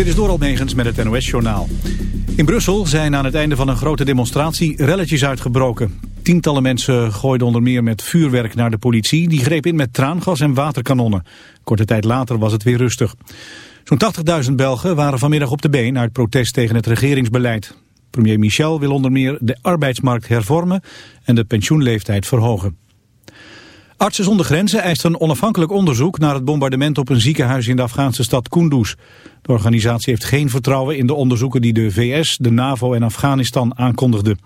Dit is Doral Megens met het NOS-journaal. In Brussel zijn aan het einde van een grote demonstratie relletjes uitgebroken. Tientallen mensen gooiden onder meer met vuurwerk naar de politie. Die greep in met traangas en waterkanonnen. Korte tijd later was het weer rustig. Zo'n 80.000 Belgen waren vanmiddag op de been uit protest tegen het regeringsbeleid. Premier Michel wil onder meer de arbeidsmarkt hervormen en de pensioenleeftijd verhogen. Artsen zonder Grenzen eist een onafhankelijk onderzoek naar het bombardement op een ziekenhuis in de Afghaanse stad Kunduz. De organisatie heeft geen vertrouwen in de onderzoeken die de VS, de NAVO en Afghanistan aankondigden.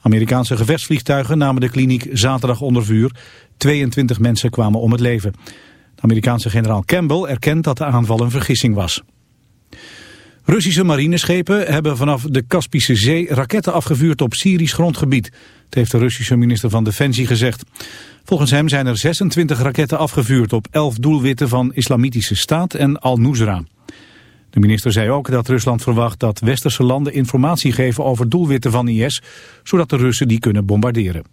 Amerikaanse gevechtsvliegtuigen namen de kliniek zaterdag onder vuur. 22 mensen kwamen om het leven. De Amerikaanse generaal Campbell erkent dat de aanval een vergissing was. Russische marineschepen hebben vanaf de Kaspische Zee raketten afgevuurd op Syrisch grondgebied. Dat heeft de Russische minister van Defensie gezegd. Volgens hem zijn er 26 raketten afgevuurd op 11 doelwitten van Islamitische Staat en Al-Nusra. De minister zei ook dat Rusland verwacht dat westerse landen informatie geven over doelwitten van IS, zodat de Russen die kunnen bombarderen.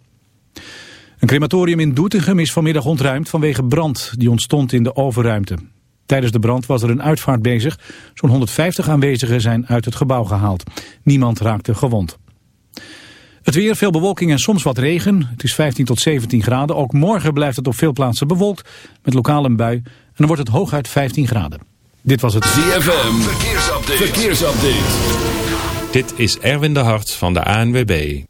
Een crematorium in Doetinchem is vanmiddag ontruimd vanwege brand die ontstond in de overruimte. Tijdens de brand was er een uitvaart bezig. Zo'n 150 aanwezigen zijn uit het gebouw gehaald. Niemand raakte gewond. Het weer, veel bewolking en soms wat regen. Het is 15 tot 17 graden. Ook morgen blijft het op veel plaatsen bewolkt. Met lokaal een bui. En dan wordt het hooguit 15 graden. Dit was het ZFM. Verkeersupdate. Verkeersupdate. Dit is Erwin de Hart van de ANWB.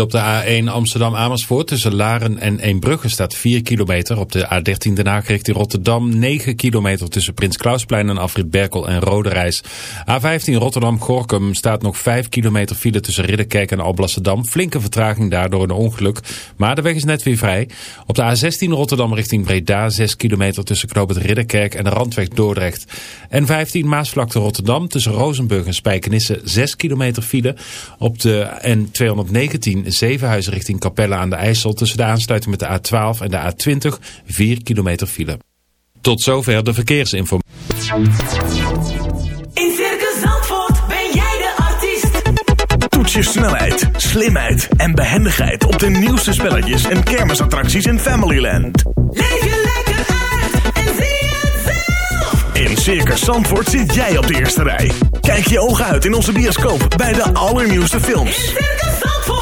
Op de A1 Amsterdam-Amersfoort tussen Laren en Eembrugge staat 4 kilometer. Op de A13 Den Haag richting Rotterdam 9 kilometer tussen Prins Klausplein en Afrit Berkel en Roderijs. A15 Rotterdam-Gorkum staat nog 5 kilometer file tussen Ridderkerk en Alblasserdam. Flinke vertraging daardoor een ongeluk, maar de weg is net weer vrij. Op de A16 Rotterdam richting Breda 6 kilometer tussen Knoop het Ridderkerk en de Randweg Dordrecht. En 15 Maasvlakte Rotterdam tussen Rozenburg en Spijkenisse 6 kilometer file. Op de N219 Zevenhuizen richting Capelle aan de IJssel tussen de aansluiting met de A12 en de A20 4 kilometer file. Tot zover de verkeersinformatie. In Circus Zandvoort ben jij de artiest. Toets je snelheid, slimheid en behendigheid op de nieuwste spelletjes en kermisattracties in Familyland. Leef je lekker uit en zie het zelf. In Circus Zandvoort zit jij op de eerste rij. Kijk je ogen uit in onze bioscoop bij de allernieuwste films. In Circus Zandvoort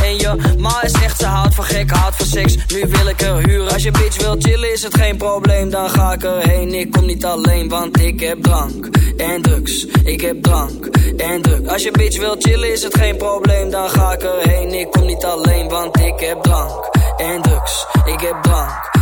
En ma is echt, ze houdt van gek, houdt van seks. Nu wil ik er huren. Als je bitch wil chillen, is het geen probleem, dan ga ik erheen. Ik kom niet alleen, want ik heb drank en drugs. Ik heb drank en drugs. Als je bitch wil chillen, is het geen probleem, dan ga ik erheen. Ik kom niet alleen, want ik heb drank en drugs. Ik heb drank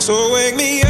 So wake me up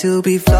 to be flawless.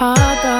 他的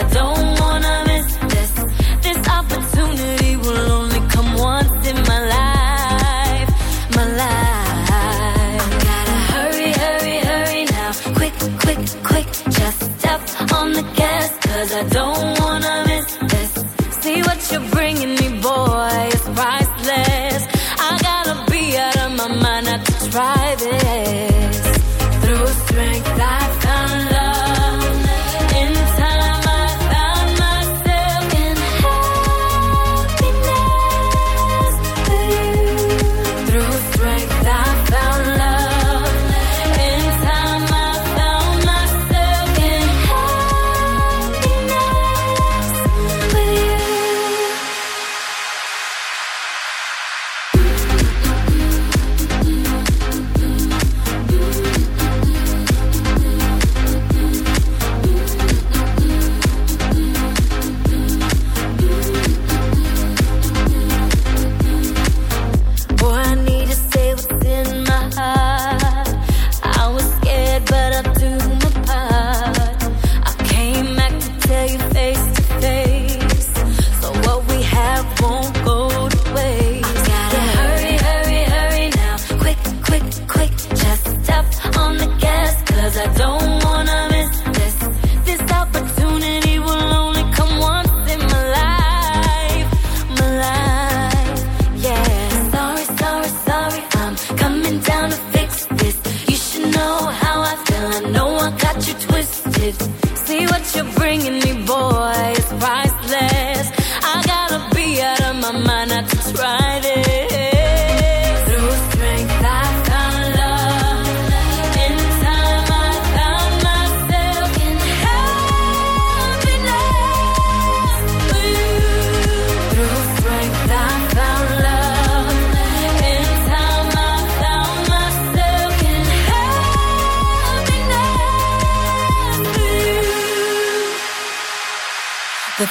I don't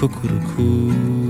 Cuckoo-cuckoo.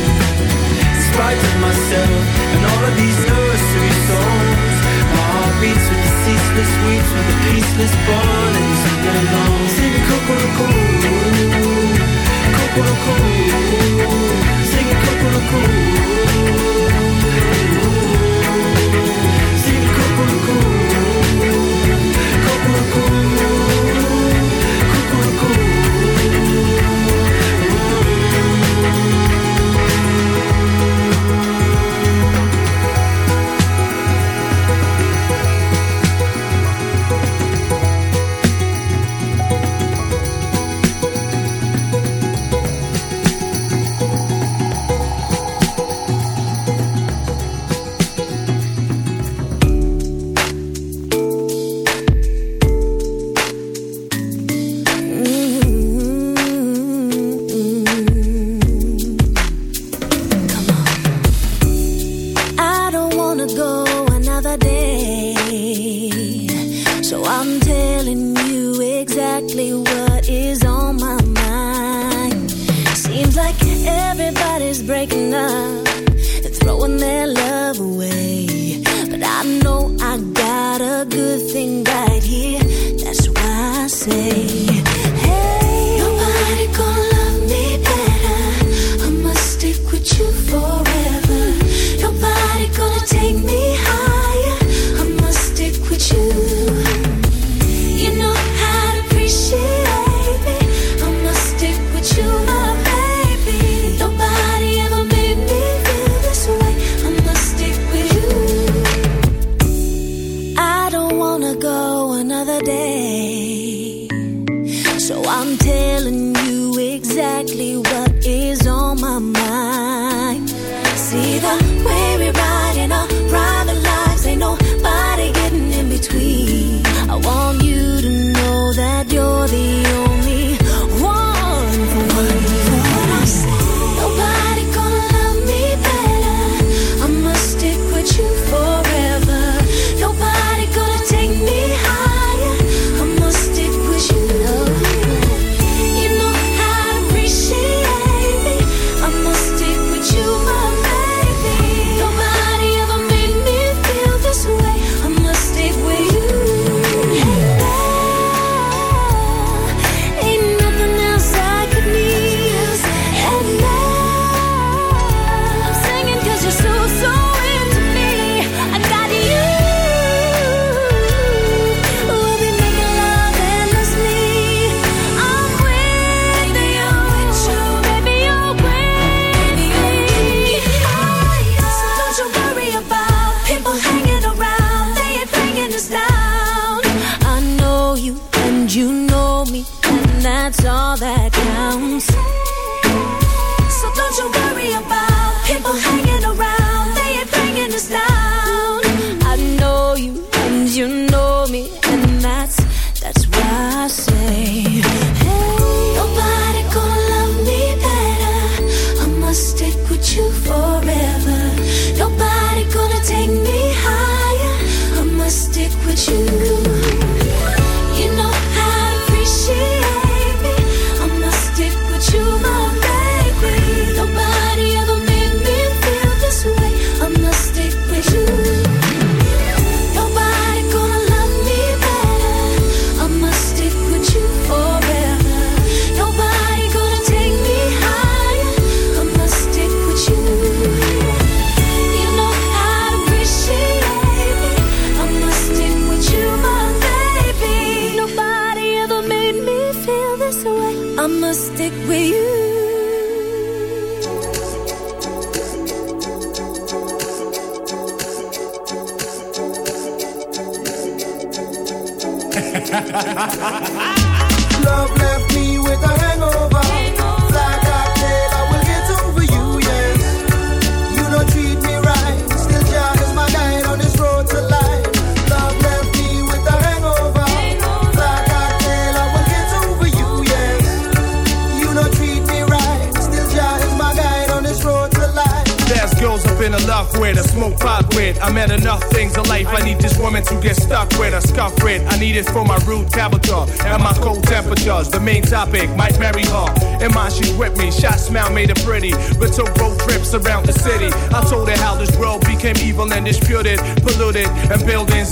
spite of myself And all of these nursery songs. My heart beats with the ceaseless weeds With the peaceless bond And singing along Sing Kokoro Sing Kokoro Sing Kokoro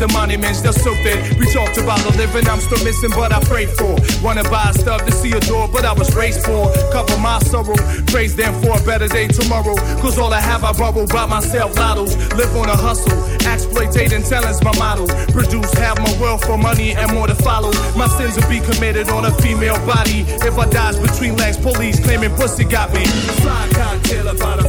and buildings and monuments they're silted. We talked about the living I'm still missing, but I prayed for. Wanna buy stuff to see a door, but I was raised for. Cover my sorrow, praise them for a better day tomorrow. Cause all I have I borrow by myself, lottos. Live on a hustle, exploitating talent's my model. Produce half my wealth for money and more to follow. My sins will be committed on a female body. If I dies between legs, police claiming pussy got me. Fly cocktail about a